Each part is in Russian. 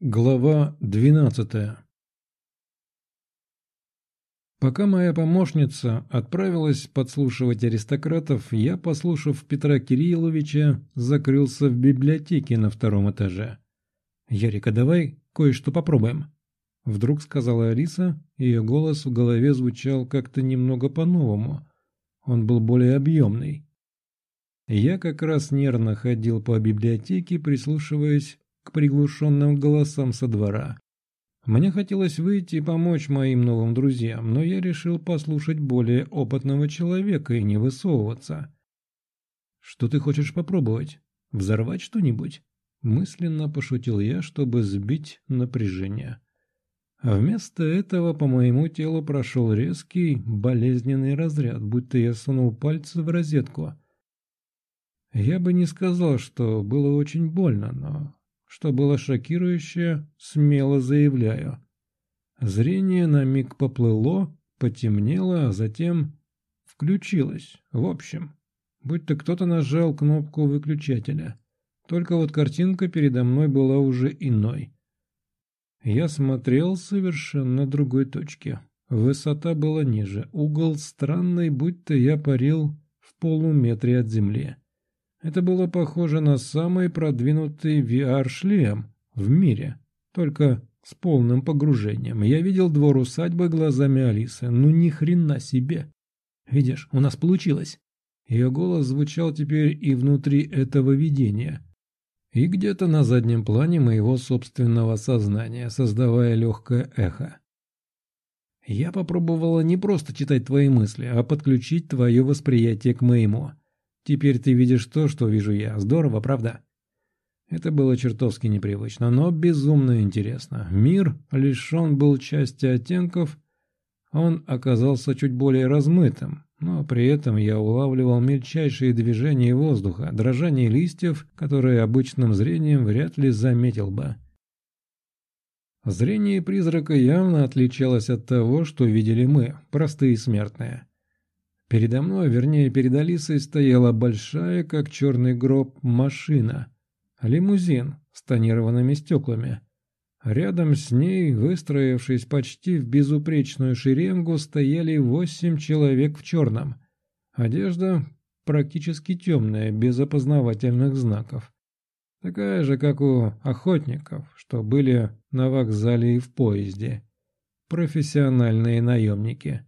Глава двенадцатая Пока моя помощница отправилась подслушивать аристократов, я, послушав Петра Кирилловича, закрылся в библиотеке на втором этаже. «Ярика, давай кое-что попробуем», — вдруг сказала Алиса, ее голос в голове звучал как-то немного по-новому. Он был более объемный. Я как раз нервно ходил по библиотеке, прислушиваясь к приглушенным голосам со двора. Мне хотелось выйти и помочь моим новым друзьям, но я решил послушать более опытного человека и не высовываться. «Что ты хочешь попробовать? Взорвать что-нибудь?» Мысленно пошутил я, чтобы сбить напряжение. Вместо этого по моему телу прошел резкий, болезненный разряд, будто я сунул пальцы в розетку. Я бы не сказал, что было очень больно, но что было шокирующе, смело заявляю. Зрение на миг поплыло, потемнело, а затем включилось. В общем, будто кто-то нажал кнопку выключателя. Только вот картинка передо мной была уже иной. Я смотрел совершенно другой точки. Высота была ниже, угол странный, будто я парил в полуметре от земли. Это было похоже на самый продвинутый VR-шлем в мире, только с полным погружением. Я видел двор усадьбы глазами Алисы. Ну ни хрена себе! Видишь, у нас получилось. Ее голос звучал теперь и внутри этого видения. И где-то на заднем плане моего собственного сознания, создавая легкое эхо. Я попробовала не просто читать твои мысли, а подключить твое восприятие к моему. Теперь ты видишь то, что вижу я. Здорово, правда? Это было чертовски непривычно, но безумно интересно. Мир лишен был части оттенков, он оказался чуть более размытым, но при этом я улавливал мельчайшие движения воздуха, дрожание листьев, которые обычным зрением вряд ли заметил бы. Зрение призрака явно отличалось от того, что видели мы, простые смертные. Передо мной, вернее, перед Алисой стояла большая, как черный гроб, машина. Лимузин с тонированными стеклами. Рядом с ней, выстроившись почти в безупречную шеренгу, стояли восемь человек в черном. Одежда практически темная, без опознавательных знаков. Такая же, как у охотников, что были на вокзале и в поезде. Профессиональные наемники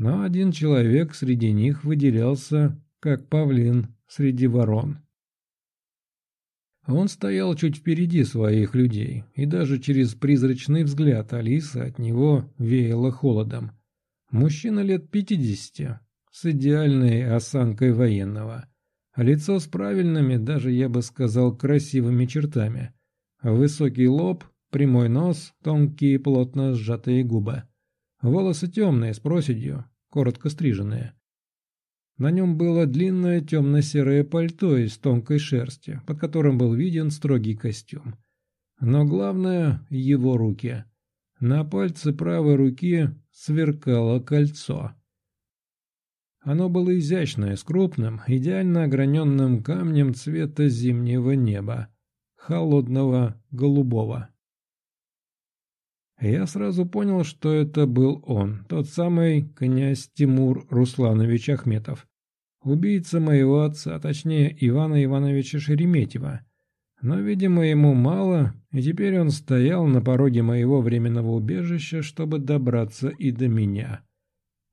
но один человек среди них выделялся, как павлин среди ворон. Он стоял чуть впереди своих людей, и даже через призрачный взгляд Алисы от него веяло холодом. Мужчина лет пятидесяти, с идеальной осанкой военного. Лицо с правильными, даже я бы сказал, красивыми чертами. Высокий лоб, прямой нос, тонкие плотно сжатые губы. Волосы темные, с проседью, коротко стриженные. На нем было длинное темно-серое пальто из тонкой шерсти, под которым был виден строгий костюм. Но главное — его руки. На пальце правой руки сверкало кольцо. Оно было изящное, с крупным, идеально ограненным камнем цвета зимнего неба, холодного голубого. Я сразу понял, что это был он, тот самый князь Тимур Русланович Ахметов, убийца моего отца, точнее Ивана Ивановича Шереметьева. Но, видимо, ему мало, и теперь он стоял на пороге моего временного убежища, чтобы добраться и до меня.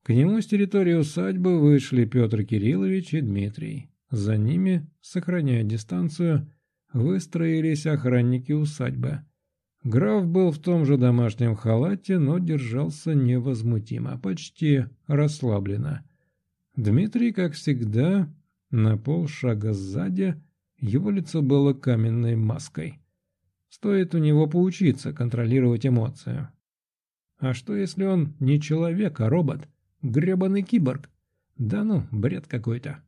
К нему с территории усадьбы вышли Петр Кириллович и Дмитрий. За ними, сохраняя дистанцию, выстроились охранники усадьбы. Граф был в том же домашнем халате, но держался невозмутимо, почти расслабленно. Дмитрий, как всегда, на полшага сзади, его лицо было каменной маской. Стоит у него поучиться контролировать эмоции. А что, если он не человек, а робот? Гребаный киборг? Да ну, бред какой-то.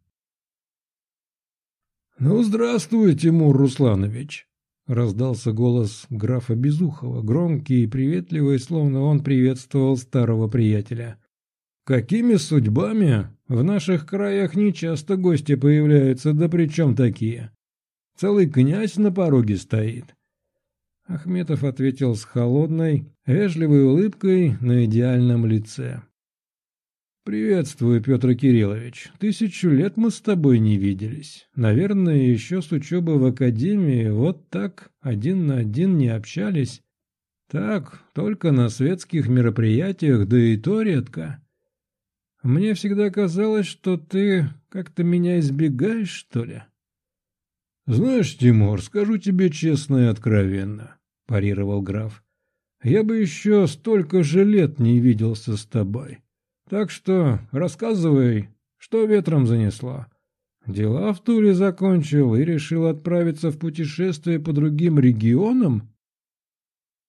«Ну, здравствуй, Тимур Русланович!» Раздался голос графа Безухова, громкий и приветливый, словно он приветствовал старого приятеля. «Какими судьбами? В наших краях нечасто гости появляются, да причем такие. Целый князь на пороге стоит». Ахметов ответил с холодной, вежливой улыбкой на идеальном лице. «Приветствую, Петр Кириллович. Тысячу лет мы с тобой не виделись. Наверное, еще с учебы в академии вот так один на один не общались. Так, только на светских мероприятиях, да и то редко. Мне всегда казалось, что ты как-то меня избегаешь, что ли?» «Знаешь, Тимур, скажу тебе честно и откровенно парировал граф. «Я бы еще столько же лет не виделся с тобой. Так что рассказывай, что ветром занесло. Дела в Туле закончил и решил отправиться в путешествие по другим регионам?»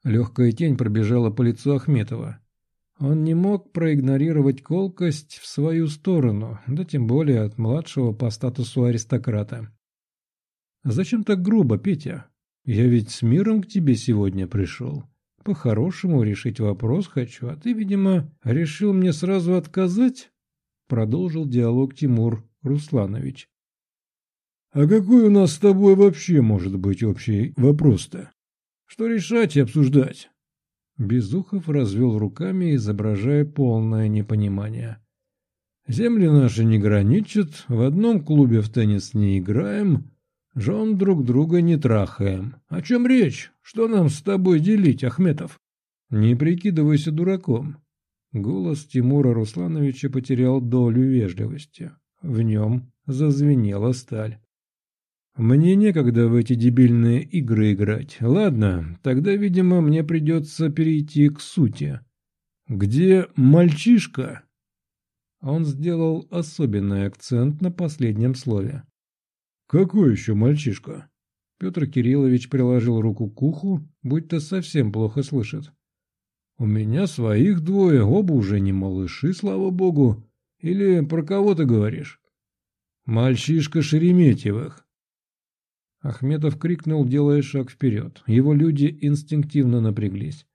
Легкая тень пробежала по лицу Ахметова. Он не мог проигнорировать колкость в свою сторону, да тем более от младшего по статусу аристократа. «Зачем так грубо, Петя? Я ведь с миром к тебе сегодня пришел. По-хорошему решить вопрос хочу, а ты, видимо, решил мне сразу отказать?» Продолжил диалог Тимур Русланович. «А какой у нас с тобой вообще может быть общий вопрос-то? Что решать и обсуждать?» Безухов развел руками, изображая полное непонимание. «Земли наши не граничат, в одном клубе в теннис не играем, Жен друг друга не трахаем. О чем речь? Что нам с тобой делить, Ахметов? Не прикидывайся дураком. Голос Тимура Руслановича потерял долю вежливости. В нем зазвенела сталь. «Мне некогда в эти дебильные игры играть. Ладно, тогда, видимо, мне придется перейти к сути. Где мальчишка?» Он сделал особенный акцент на последнем слове. «Какой еще мальчишка?» Петр Кириллович приложил руку к уху, будто совсем плохо слышит. «У меня своих двое, оба уже не малыши, слава богу. Или про кого ты говоришь?» «Мальчишка Шереметьевых». Ахметов крикнул, делая шаг вперед. Его люди инстинктивно напряглись.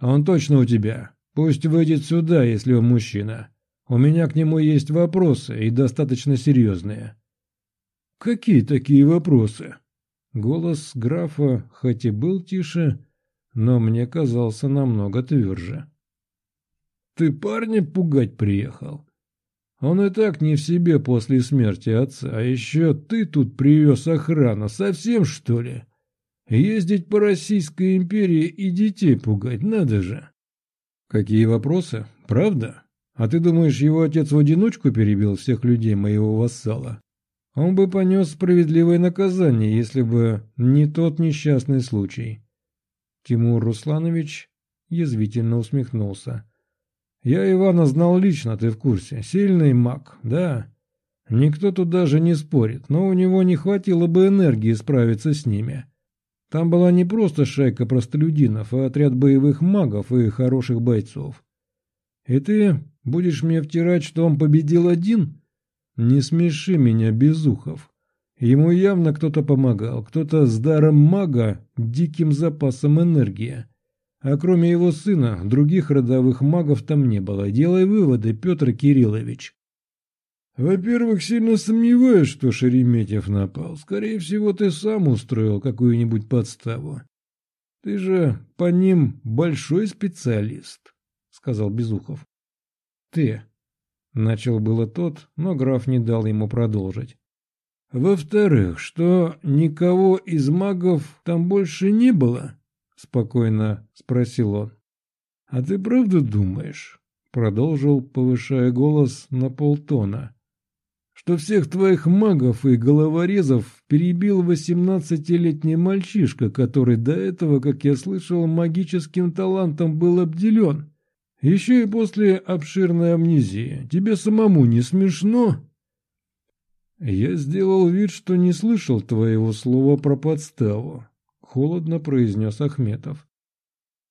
«Он точно у тебя. Пусть выйдет сюда, если он мужчина. У меня к нему есть вопросы, и достаточно серьезные». «Какие такие вопросы?» Голос графа хоть и был тише, но мне казался намного тверже. «Ты парня пугать приехал? Он и так не в себе после смерти отца, а еще ты тут привез охрану, совсем что ли? Ездить по Российской империи и детей пугать надо же!» «Какие вопросы? Правда? А ты думаешь, его отец в одиночку перебил всех людей моего вассала?» Он бы понес справедливое наказание, если бы не тот несчастный случай. Тимур Русланович язвительно усмехнулся. «Я Ивана знал лично, ты в курсе. Сильный маг, да. Никто тут даже не спорит, но у него не хватило бы энергии справиться с ними. Там была не просто шайка простолюдинов, а отряд боевых магов и хороших бойцов. И ты будешь мне втирать, что он победил один?» «Не смеши меня, Безухов. Ему явно кто-то помогал, кто-то с даром мага, диким запасом энергии. А кроме его сына, других родовых магов там не было. Делай выводы, Петр Кириллович». «Во-первых, сильно сомневаюсь, что Шереметьев напал. Скорее всего, ты сам устроил какую-нибудь подставу. Ты же по ним большой специалист», — сказал Безухов. «Ты Начал было тот, но граф не дал ему продолжить. «Во-вторых, что никого из магов там больше не было?» — спокойно спросил он. «А ты правда думаешь?» — продолжил, повышая голос на полтона. «Что всех твоих магов и головорезов перебил восемнадцатилетний мальчишка, который до этого, как я слышал, магическим талантом был обделен?» Еще и после обширной амнезии. Тебе самому не смешно?» «Я сделал вид, что не слышал твоего слова про подставу», — холодно произнес Ахметов.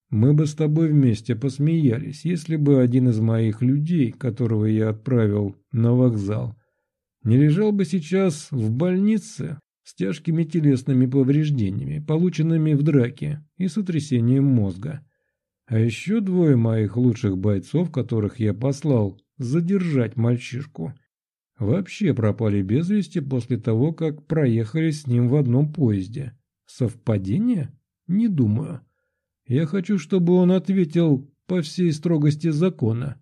«Мы бы с тобой вместе посмеялись, если бы один из моих людей, которого я отправил на вокзал, не лежал бы сейчас в больнице с тяжкими телесными повреждениями, полученными в драке и сотрясением мозга. А еще двое моих лучших бойцов, которых я послал задержать мальчишку, вообще пропали без вести после того, как проехали с ним в одном поезде. Совпадение? Не думаю. Я хочу, чтобы он ответил по всей строгости закона.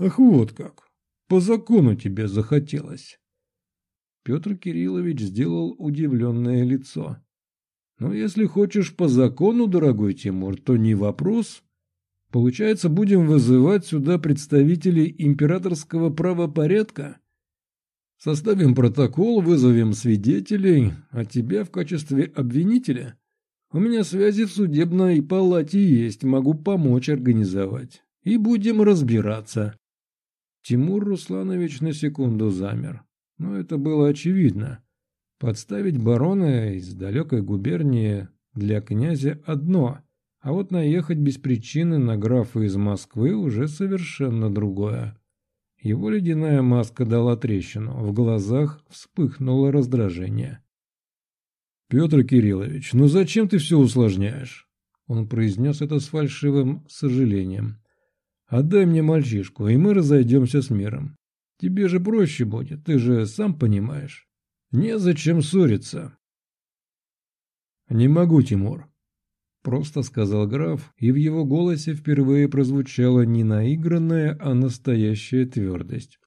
Ах, вот как. По закону тебе захотелось. Петр Кириллович сделал удивленное лицо. «Ну, если хочешь по закону, дорогой Тимур, то не вопрос. Получается, будем вызывать сюда представителей императорского правопорядка? Составим протокол, вызовем свидетелей, а тебя в качестве обвинителя? У меня связи в судебной палате есть, могу помочь организовать. И будем разбираться». Тимур Русланович на секунду замер. Но это было очевидно. Подставить барона из далекой губернии для князя одно, а вот наехать без причины на графа из Москвы уже совершенно другое. Его ледяная маска дала трещину, в глазах вспыхнуло раздражение. «Петр Кириллович, ну зачем ты все усложняешь?» Он произнес это с фальшивым сожалением. «Отдай мне мальчишку, и мы разойдемся с миром. Тебе же проще будет, ты же сам понимаешь. Незачем ссориться. Не могу, Тимур. Просто сказал граф, и в его голосе впервые прозвучала не наигранная, а настоящая твердость.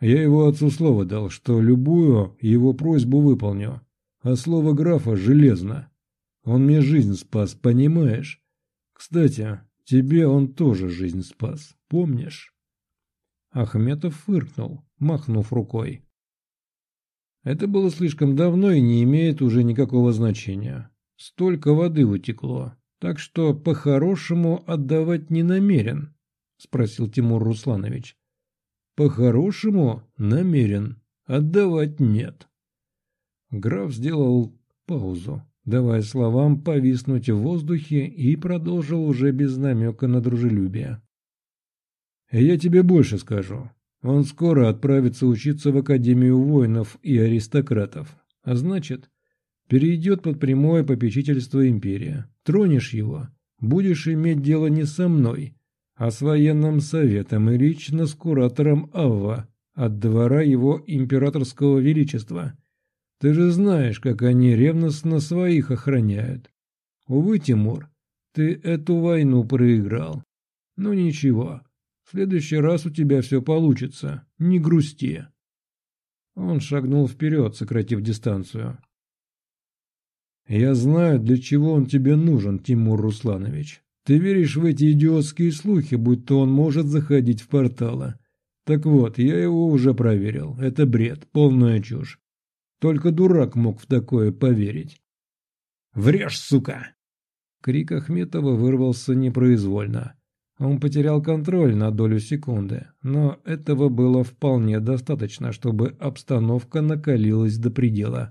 Я его отцу слово дал, что любую его просьбу выполню, а слово графа железно. Он мне жизнь спас, понимаешь? Кстати, тебе он тоже жизнь спас, помнишь? Ахметов фыркнул, махнув рукой. Это было слишком давно и не имеет уже никакого значения. Столько воды утекло, так что по-хорошему отдавать не намерен, спросил Тимур Русланович. По-хорошему намерен, отдавать нет. Граф сделал паузу, давая словам повиснуть в воздухе и продолжил уже без намека на дружелюбие. Я тебе больше скажу. Он скоро отправится учиться в Академию воинов и аристократов. А значит, перейдет под прямое попечительство империи. Тронешь его, будешь иметь дело не со мной, а с военным советом и лично с куратором Авва от двора его императорского величества. Ты же знаешь, как они ревностно своих охраняют. Увы, Тимур, ты эту войну проиграл. Ну ничего, в следующий раз у тебя все получится. Не грусти». Он шагнул вперед, сократив дистанцию. «Я знаю, для чего он тебе нужен, Тимур Русланович. Ты веришь в эти идиотские слухи, будто он может заходить в порталы. Так вот, я его уже проверил. Это бред, полная чушь. Только дурак мог в такое поверить». «Врешь, сука!» Крик Ахметова вырвался непроизвольно. Он потерял контроль на долю секунды, но этого было вполне достаточно, чтобы обстановка накалилась до предела.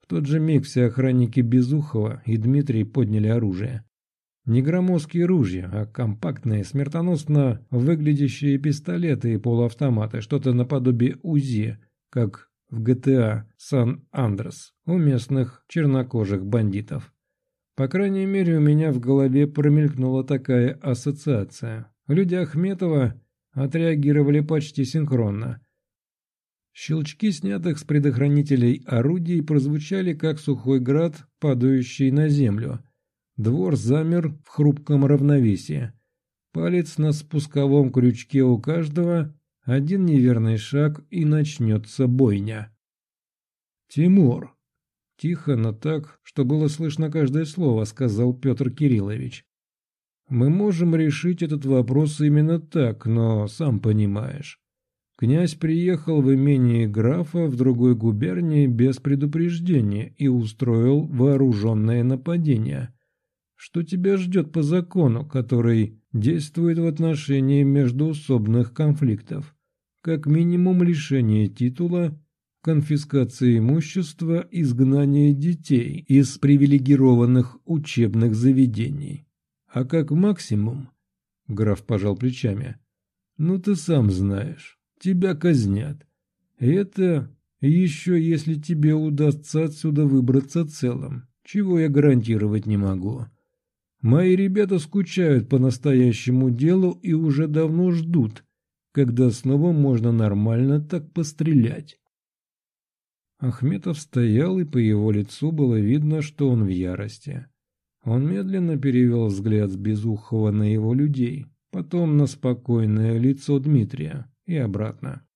В тот же миг все охранники Безухова и Дмитрий подняли оружие. Не громоздкие ружья, а компактные, смертоносно выглядящие пистолеты и полуавтоматы, что-то наподобие УЗИ, как в GTA Сан-Андрес у местных чернокожих бандитов. По крайней мере, у меня в голове промелькнула такая ассоциация. Люди Ахметова отреагировали почти синхронно. Щелчки снятых с предохранителей орудий прозвучали, как сухой град, падающий на землю. Двор замер в хрупком равновесии. Палец на спусковом крючке у каждого, один неверный шаг и начнется бойня. «Тимур!» Тихо, но так, что было слышно каждое слово, сказал Петр Кириллович. Мы можем решить этот вопрос именно так, но сам понимаешь. Князь приехал в имение графа в другой губернии без предупреждения и устроил вооруженное нападение. Что тебя ждет по закону, который действует в отношении междуусобных конфликтов? Как минимум лишение титула конфискация имущества, изгнание детей из привилегированных учебных заведений. А как максимум, граф пожал плечами, ну ты сам знаешь, тебя казнят. Это еще если тебе удастся отсюда выбраться целым, чего я гарантировать не могу. Мои ребята скучают по настоящему делу и уже давно ждут, когда снова можно нормально так пострелять. Ахметов стоял, и по его лицу было видно, что он в ярости. Он медленно перевел взгляд с Безухова на его людей, потом на спокойное лицо Дмитрия и обратно.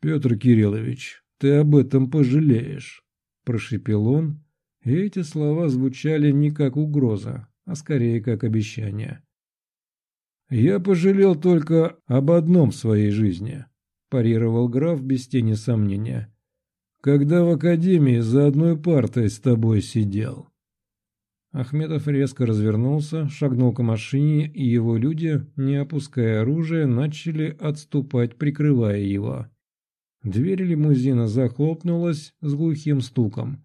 «Петр Кириллович, ты об этом пожалеешь», – прошепел он, и эти слова звучали не как угроза, а скорее как обещание. «Я пожалел только об одном в своей жизни», – парировал граф без тени сомнения. «Когда в академии за одной партой с тобой сидел». Ахметов резко развернулся, шагнул к машине, и его люди, не опуская оружие, начали отступать, прикрывая его. Дверь лимузина захлопнулась с глухим стуком.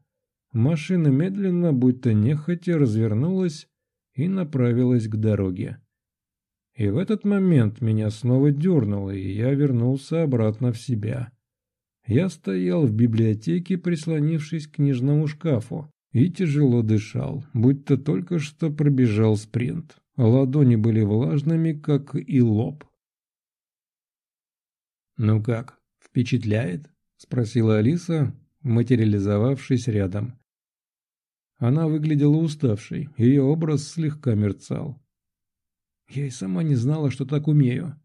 Машина медленно, будто нехотя, развернулась и направилась к дороге. И в этот момент меня снова дернуло, и я вернулся обратно в себя. Я стоял в библиотеке, прислонившись к книжному шкафу, и тяжело дышал, будто только что пробежал спринт. Ладони были влажными, как и лоб. «Ну как, впечатляет?» – спросила Алиса, материализовавшись рядом. Она выглядела уставшей, ее образ слегка мерцал. Я и сама не знала, что так умею.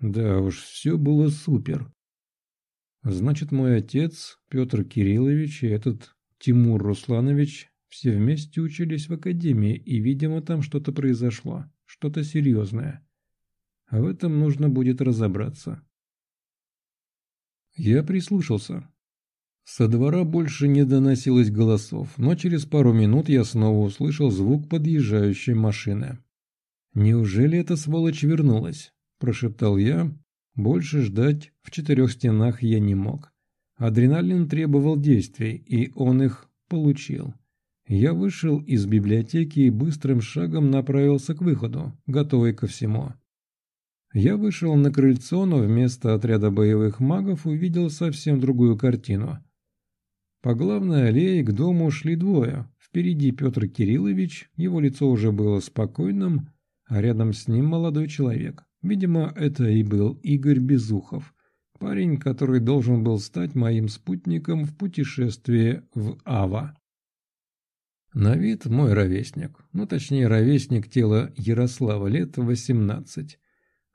Да уж, все было супер. Значит, мой отец, Петр Кириллович и этот Тимур Русланович все вместе учились в академии, и, видимо, там что-то произошло, что-то серьезное. А в этом нужно будет разобраться. Я прислушался. Со двора больше не доносилось голосов, но через пару минут я снова услышал звук подъезжающей машины. «Неужели эта сволочь вернулась?» – прошептал я. Больше ждать в четырех стенах я не мог. Адреналин требовал действий, и он их получил. Я вышел из библиотеки и быстрым шагом направился к выходу, готовый ко всему. Я вышел на крыльцо, но вместо отряда боевых магов увидел совсем другую картину. По главной аллее к дому шли двое. Впереди Петр Кириллович, его лицо уже было спокойным, а рядом с ним молодой человек. Видимо, это и был Игорь Безухов, Парень, который должен был стать моим спутником в путешествии в Ава. На вид мой ровесник, ну точнее ровесник тела Ярослава лет 18.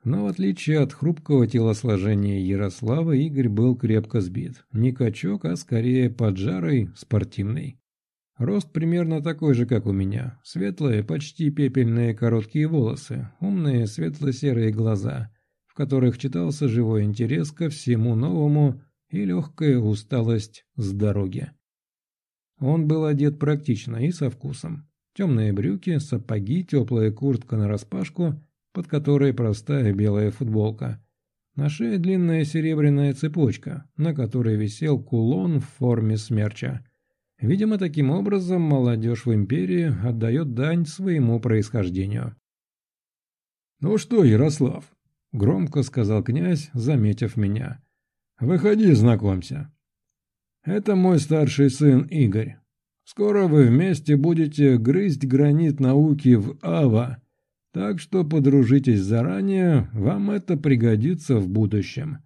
Но в отличие от хрупкого телосложения Ярослава, Игорь был крепко сбит. Не качок, а скорее поджарый, спортивный. Рост примерно такой же, как у меня. Светлые, почти пепельные короткие волосы, умные светло-серые глаза – в которых читался живой интерес ко всему новому и легкая усталость с дороги. Он был одет практично и со вкусом. Темные брюки, сапоги, теплая куртка нараспашку, под которой простая белая футболка. На шее длинная серебряная цепочка, на которой висел кулон в форме смерча. Видимо, таким образом молодежь в империи отдает дань своему происхождению. «Ну что, Ярослав, Громко сказал князь, заметив меня. «Выходи, знакомься. Это мой старший сын Игорь. Скоро вы вместе будете грызть гранит науки в Ава, так что подружитесь заранее, вам это пригодится в будущем».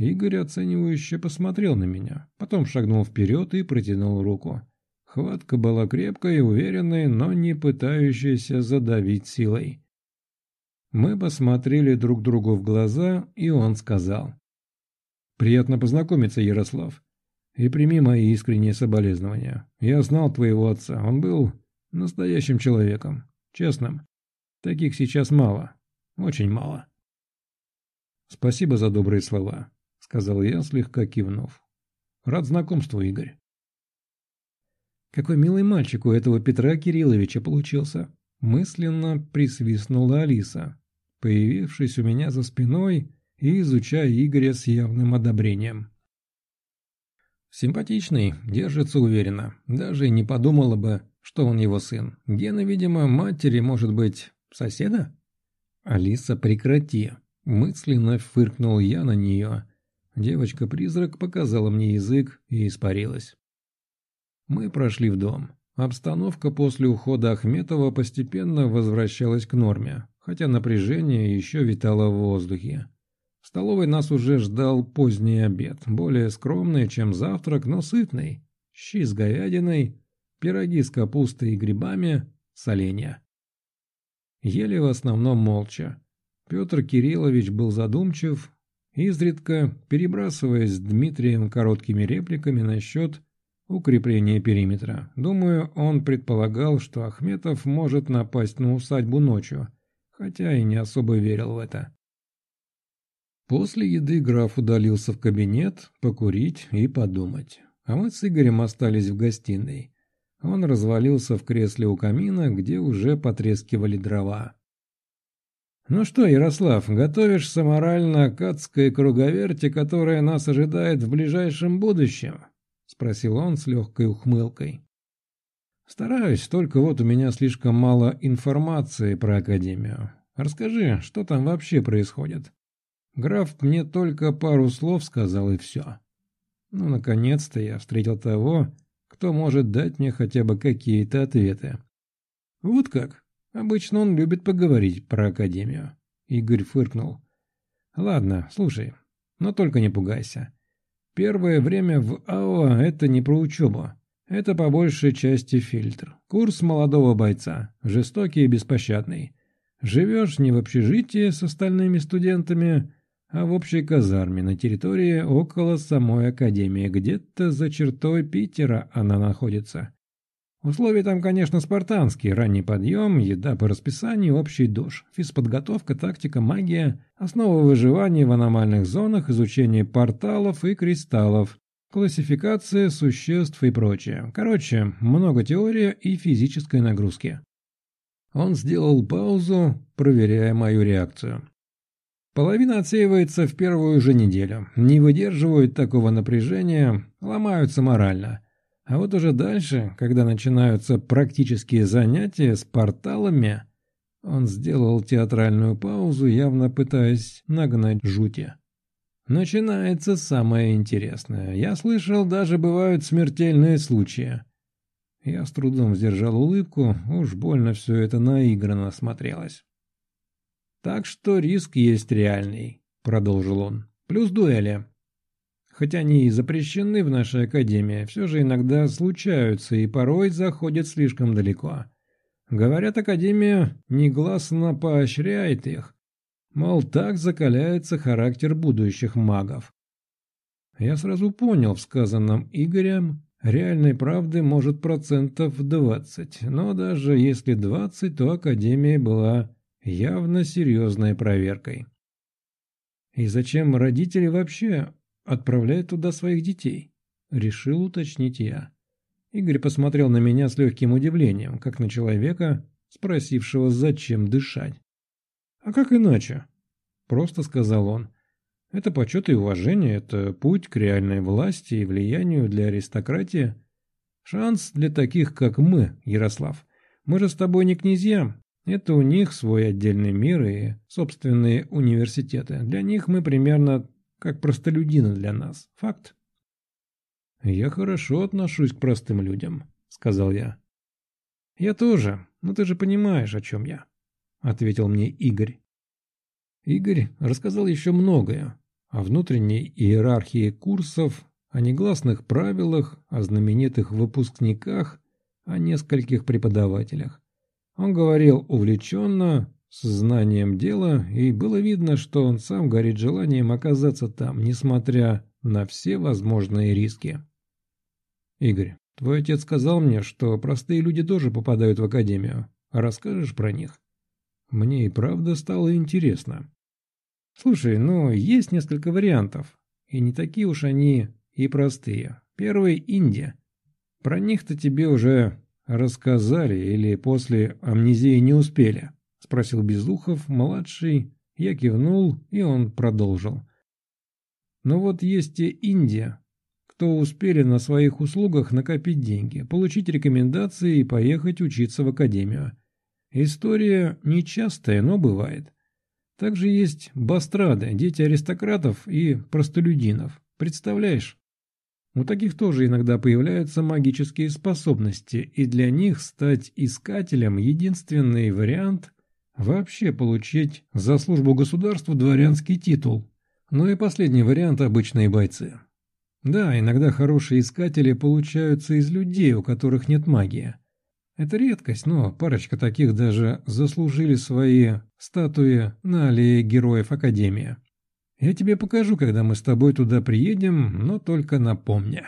Игорь оценивающе посмотрел на меня, потом шагнул вперед и протянул руку. Хватка была крепкой и уверенной, но не пытающейся задавить силой. Мы посмотрели друг другу в глаза, и он сказал. «Приятно познакомиться, Ярослав. И прими мои искренние соболезнования. Я знал твоего отца. Он был настоящим человеком. Честным. Таких сейчас мало. Очень мало». «Спасибо за добрые слова», — сказал я, слегка кивнув. «Рад знакомству, Игорь». «Какой милый мальчик у этого Петра Кирилловича получился!» Мысленно присвистнула Алиса, появившись у меня за спиной и изучая Игоря с явным одобрением. Симпатичный, держится уверенно, даже не подумала бы, что он его сын. Гена, видимо, матери, может быть, соседа? Алиса, прекрати. Мысленно фыркнул я на нее. Девочка-призрак показала мне язык и испарилась. Мы прошли в дом. Обстановка после ухода Ахметова постепенно возвращалась к норме хотя напряжение еще витало в воздухе. столовой нас уже ждал поздний обед, более скромный, чем завтрак, но сытный. Щи с говядиной, пироги с капустой и грибами, соленья. Ели в основном молча. Петр Кириллович был задумчив, изредка перебрасываясь с Дмитрием короткими репликами насчет укрепления периметра. Думаю, он предполагал, что Ахметов может напасть на усадьбу ночью, хотя и не особо верил в это. После еды граф удалился в кабинет покурить и подумать, а мы с Игорем остались в гостиной. Он развалился в кресле у камина, где уже потрескивали дрова. «Ну что, Ярослав, готовишься морально к адской круговерти, которая нас ожидает в ближайшем будущем?» — спросил он с легкой ухмылкой. «Стараюсь, только вот у меня слишком мало информации про Академию. Расскажи, что там вообще происходит?» Граф мне только пару слов сказал и все. Ну, наконец-то я встретил того, кто может дать мне хотя бы какие-то ответы. Вот как. Обычно он любит поговорить про Академию. Игорь фыркнул. Ладно, слушай, но только не пугайся. Первое время в АО это не про учебу. Это по большей части фильтр. Курс молодого бойца. Жестокий и беспощадный. Живешь не в общежитии с остальными студентами, а в общей казарме на территории около самой академии, где-то за чертой Питера она находится. Условия там, конечно, спартанские. Ранний подъем, еда по расписанию, общий душ, физподготовка, тактика, магия, основа выживания в аномальных зонах, изучение порталов и кристаллов, классификация существ и прочее. Короче, много теории и физической нагрузки. Он сделал паузу, проверяя мою реакцию. Половина отсеивается в первую же неделю, не выдерживают такого напряжения, ломаются морально. А вот уже дальше, когда начинаются практические занятия с порталами, он сделал театральную паузу, явно пытаясь нагнать жути. Начинается самое интересное. Я слышал, даже бывают смертельные случаи. Я с трудом сдержал улыбку, уж больно все это наигранно смотрелось. «Так что риск есть реальный», — продолжил он. «Плюс дуэли. Хотя они и запрещены в нашей академии, все же иногда случаются и порой заходят слишком далеко. Говорят, академия негласно поощряет их. Мол, так закаляется характер будущих магов. Я сразу понял в сказанном Игорем, реальной правды может процентов 20, но даже если 20, то академия была явно серьезной проверкой. И зачем родители вообще отправляют туда своих детей? Решил уточнить я. Игорь посмотрел на меня с легким удивлением, как на человека, спросившего, зачем дышать. «А как иначе?» – просто сказал он. «Это почет и уважение, это путь к реальной власти и влиянию для аристократии. Шанс для таких, как мы, Ярослав. Мы же с тобой не князья, это у них свой отдельный мир и собственные университеты. Для них мы примерно как простолюдины для нас. Факт. «Я хорошо отношусь к простым людям», — сказал я. «Я тоже, но ты же понимаешь, о чем я», — ответил мне Игорь. Игорь рассказал еще многое о внутренней иерархии курсов, о негласных правилах, о знаменитых выпускниках, о нескольких преподавателях. Он говорил увлеченно, с знанием дела, и было видно, что он сам горит желанием оказаться там, несмотря на все возможные риски. «Игорь, твой отец сказал мне, что простые люди тоже попадают в академию. Расскажешь про них?» Мне и правда стало интересно. «Слушай, ну, есть несколько вариантов, и не такие уж они и простые. Первый – Индия. Про них-то тебе уже «Рассказали или после амнезии не успели?» – спросил Безухов-младший. Я кивнул, и он продолжил. «Но вот есть и Индия, кто успели на своих услугах накопить деньги, получить рекомендации и поехать учиться в академию. История нечастая, но бывает. Также есть бастрады, дети аристократов и простолюдинов. Представляешь?» У таких тоже иногда появляются магические способности, и для них стать искателем – единственный вариант вообще получить за службу государству дворянский титул. Ну и последний вариант – обычные бойцы. Да, иногда хорошие искатели получаются из людей, у которых нет магии. Это редкость, но парочка таких даже заслужили свои статуи на аллее героев Академии. Я тебе покажу, когда мы с тобой туда приедем, но только напомни.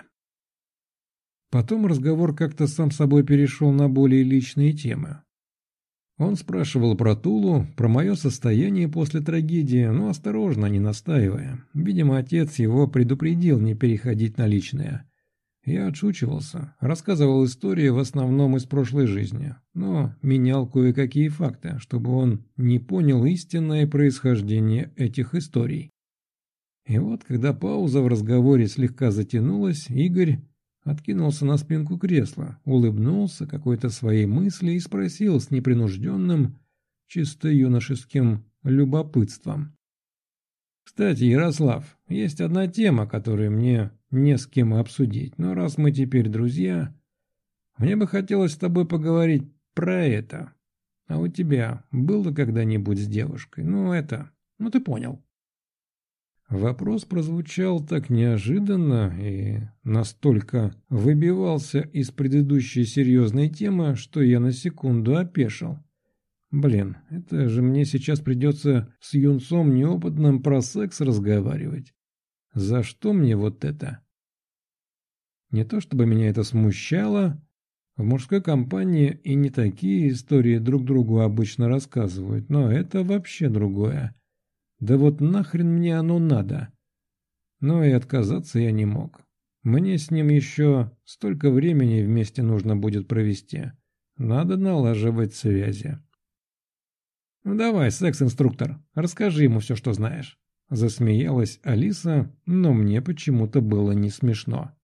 Потом разговор как-то сам собой перешел на более личные темы. Он спрашивал про Тулу, про мое состояние после трагедии, но осторожно, не настаивая. Видимо, отец его предупредил не переходить на личное. Я отшучивался, рассказывал истории в основном из прошлой жизни, но менял кое-какие факты, чтобы он не понял истинное происхождение этих историй. И вот, когда пауза в разговоре слегка затянулась, Игорь откинулся на спинку кресла, улыбнулся какой-то своей мысли и спросил с непринужденным, чисто юношеским любопытством. «Кстати, Ярослав, есть одна тема, которую мне не с кем обсудить, но раз мы теперь друзья, мне бы хотелось с тобой поговорить про это. А у тебя было когда-нибудь с девушкой? Ну, это... Ну, ты понял». Вопрос прозвучал так неожиданно и настолько выбивался из предыдущей серьезной темы, что я на секунду опешил. Блин, это же мне сейчас придется с юнцом неопытным про секс разговаривать. За что мне вот это? Не то чтобы меня это смущало. В мужской компании и не такие истории друг другу обычно рассказывают, но это вообще другое. Да вот нахрен мне оно надо? Но и отказаться я не мог. Мне с ним еще столько времени вместе нужно будет провести. Надо налаживать связи. «Ну давай, секс-инструктор, расскажи ему все, что знаешь». Засмеялась Алиса, но мне почему-то было не смешно.